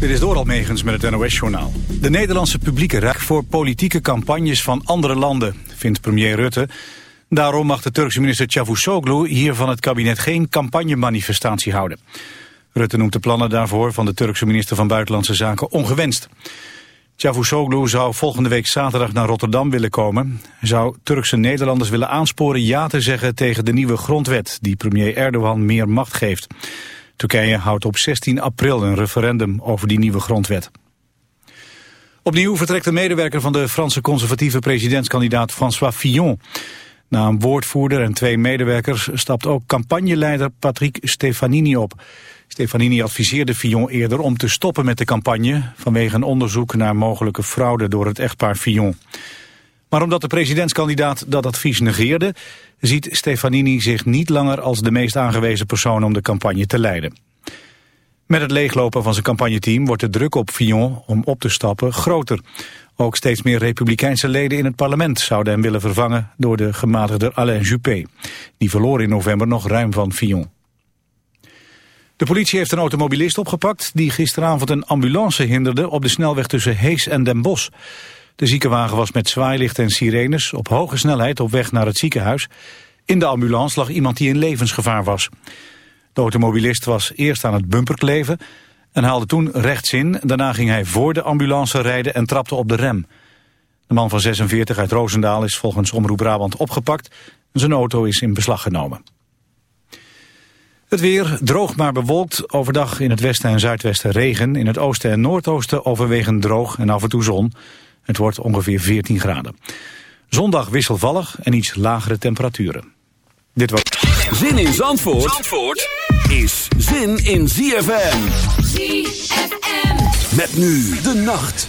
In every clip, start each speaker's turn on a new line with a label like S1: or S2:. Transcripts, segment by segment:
S1: Dit is Doral Megens met het NOS-journaal. De Nederlandse publieke raak voor politieke campagnes van andere landen, vindt premier Rutte. Daarom mag de Turkse minister Çavuşoğlu hier van het kabinet geen campagnemanifestatie houden. Rutte noemt de plannen daarvoor van de Turkse minister van Buitenlandse Zaken ongewenst. Çavuşoğlu zou volgende week zaterdag naar Rotterdam willen komen. Zou Turkse Nederlanders willen aansporen ja te zeggen tegen de nieuwe grondwet... die premier Erdogan meer macht geeft. Turkije houdt op 16 april een referendum over die nieuwe grondwet. Opnieuw vertrekt de medewerker van de Franse conservatieve presidentskandidaat François Fillon. Na een woordvoerder en twee medewerkers stapt ook campagneleider Patrick Stefanini op. Stefanini adviseerde Fillon eerder om te stoppen met de campagne... vanwege een onderzoek naar mogelijke fraude door het echtpaar Fillon. Maar omdat de presidentskandidaat dat advies negeerde... ziet Stefanini zich niet langer als de meest aangewezen persoon om de campagne te leiden. Met het leeglopen van zijn campagneteam wordt de druk op Fillon om op te stappen groter. Ook steeds meer republikeinse leden in het parlement zouden hem willen vervangen door de gematigde Alain Juppé. Die verloor in november nog ruim van Fillon. De politie heeft een automobilist opgepakt die gisteravond een ambulance hinderde op de snelweg tussen Hees en Den Bosch. De ziekenwagen was met zwaailicht en sirenes op hoge snelheid op weg naar het ziekenhuis. In de ambulance lag iemand die in levensgevaar was. De automobilist was eerst aan het bumperkleven en haalde toen rechts in. Daarna ging hij voor de ambulance rijden en trapte op de rem. De man van 46 uit Roosendaal is volgens Omroep Brabant opgepakt. Zijn auto is in beslag genomen. Het weer droog maar bewolkt. Overdag in het westen en zuidwesten regen. In het oosten en noordoosten overwegend droog en af en toe zon. Het wordt ongeveer 14 graden. Zondag wisselvallig en iets lagere temperaturen. Dit was...
S2: Zin in Zandvoort, Zandvoort is zin in ZFM.
S3: ZFM.
S2: Met nu de nacht.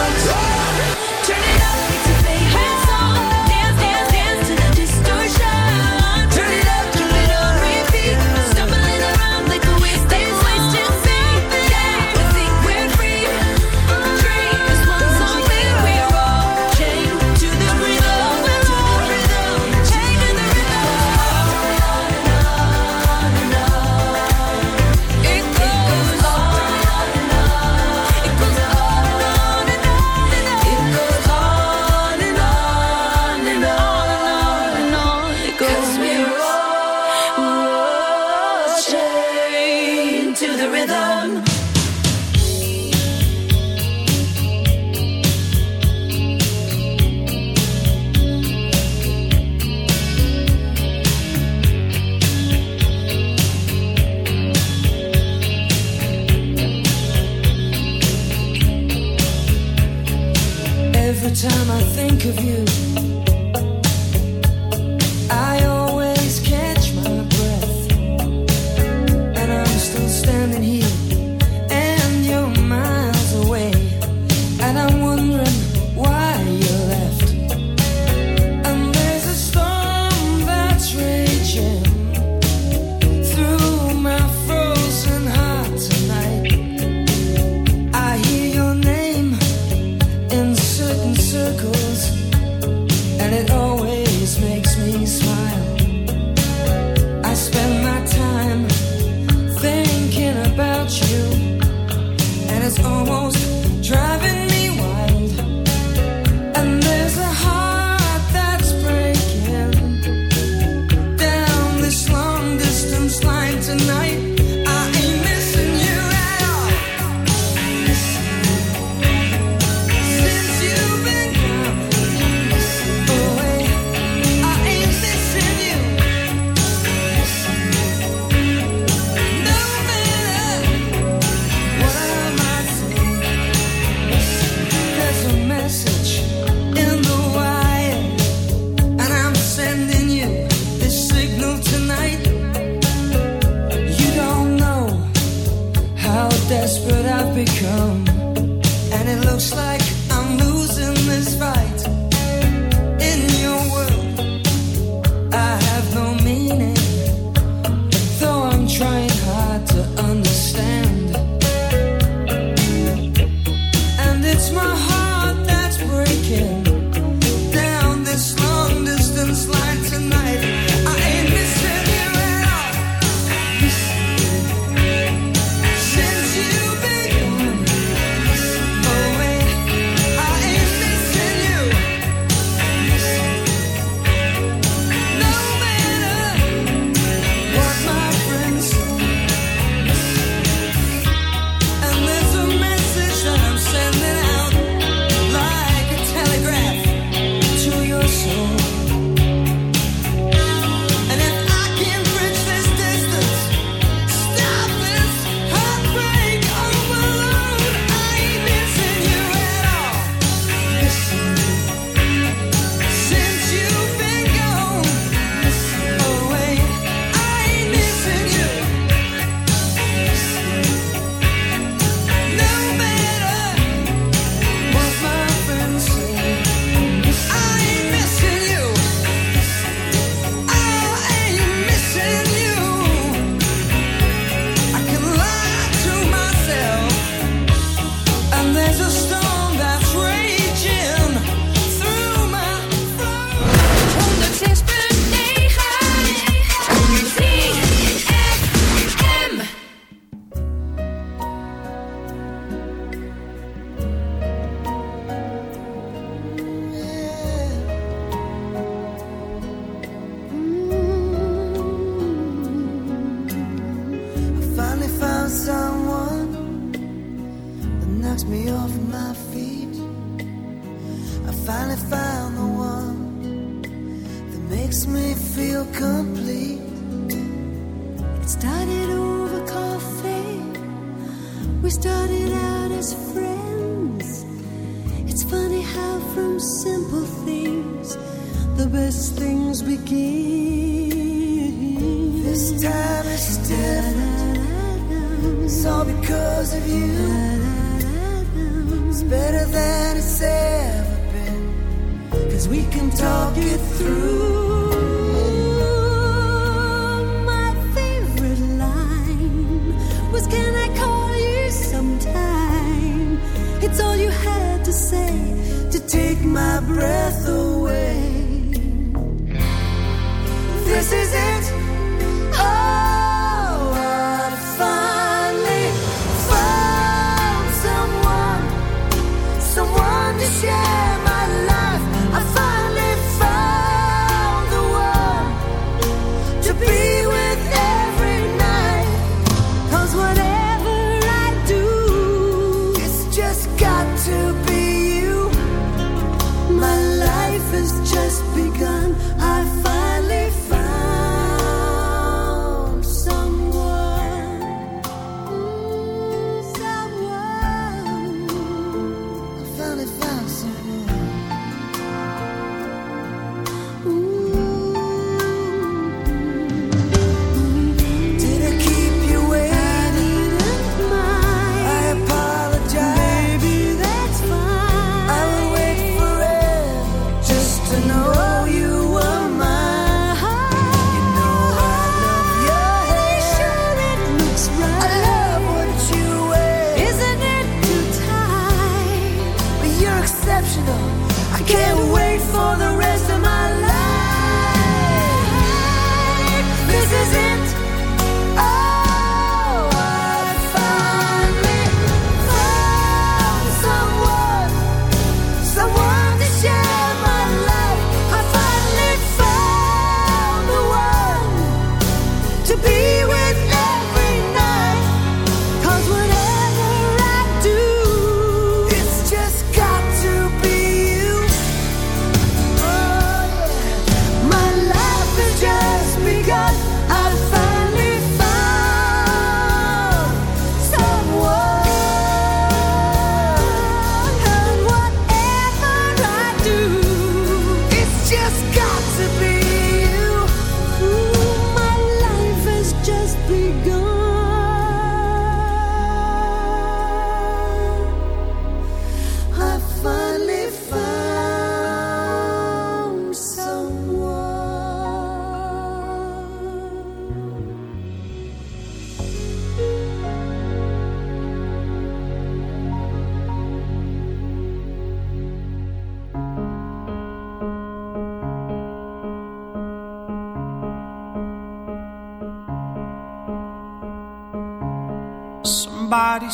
S4: this is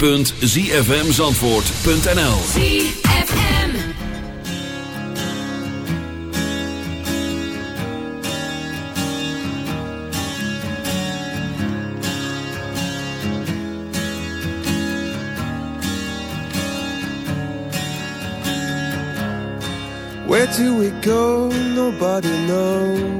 S5: www.zfmzandvoort.nl
S6: Where do we go? Nobody knows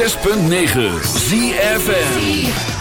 S4: 6.9 ZFN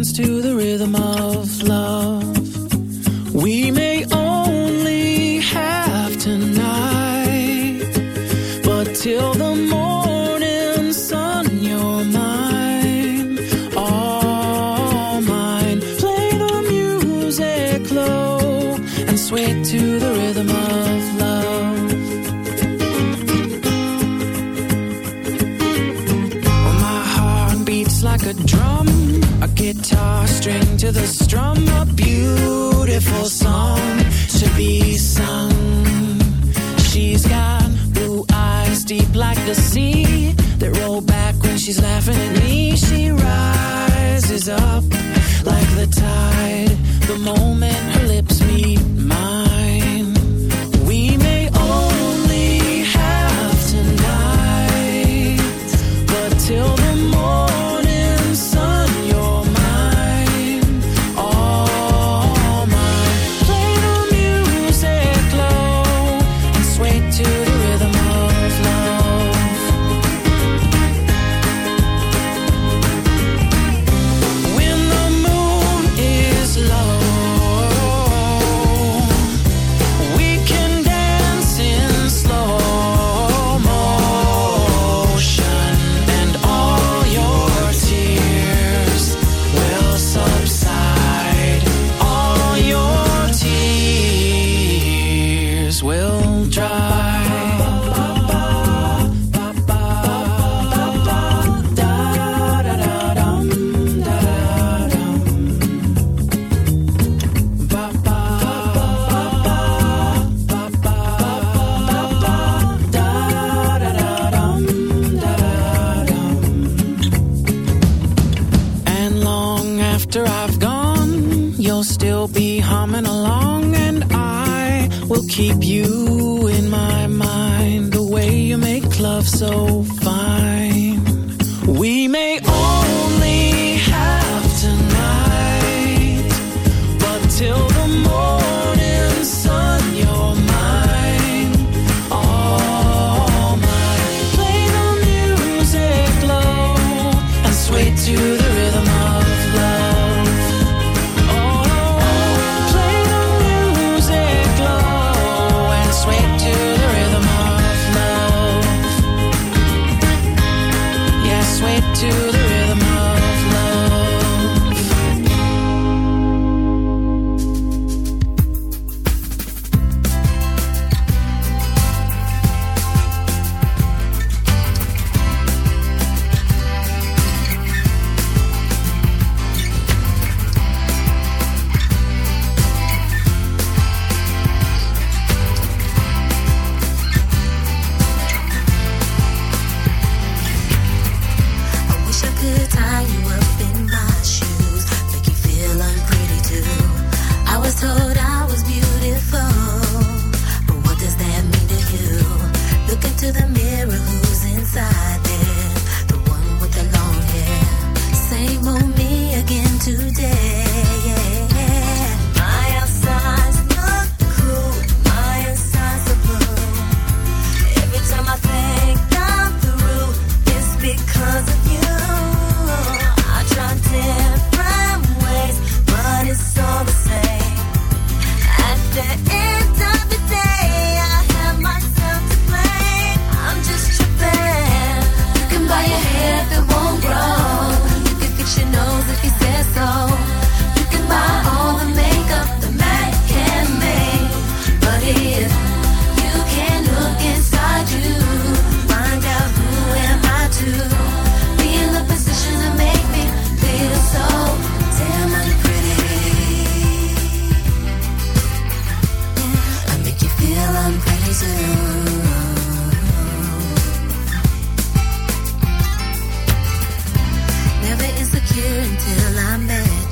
S4: to the the
S7: sea that roll back when she's laughing at me. She rises up like the tide the moment her lips meet mine.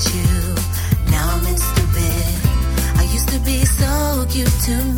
S7: you.
S8: Now I'm
S7: in stupid. I used to be so
S8: cute to me.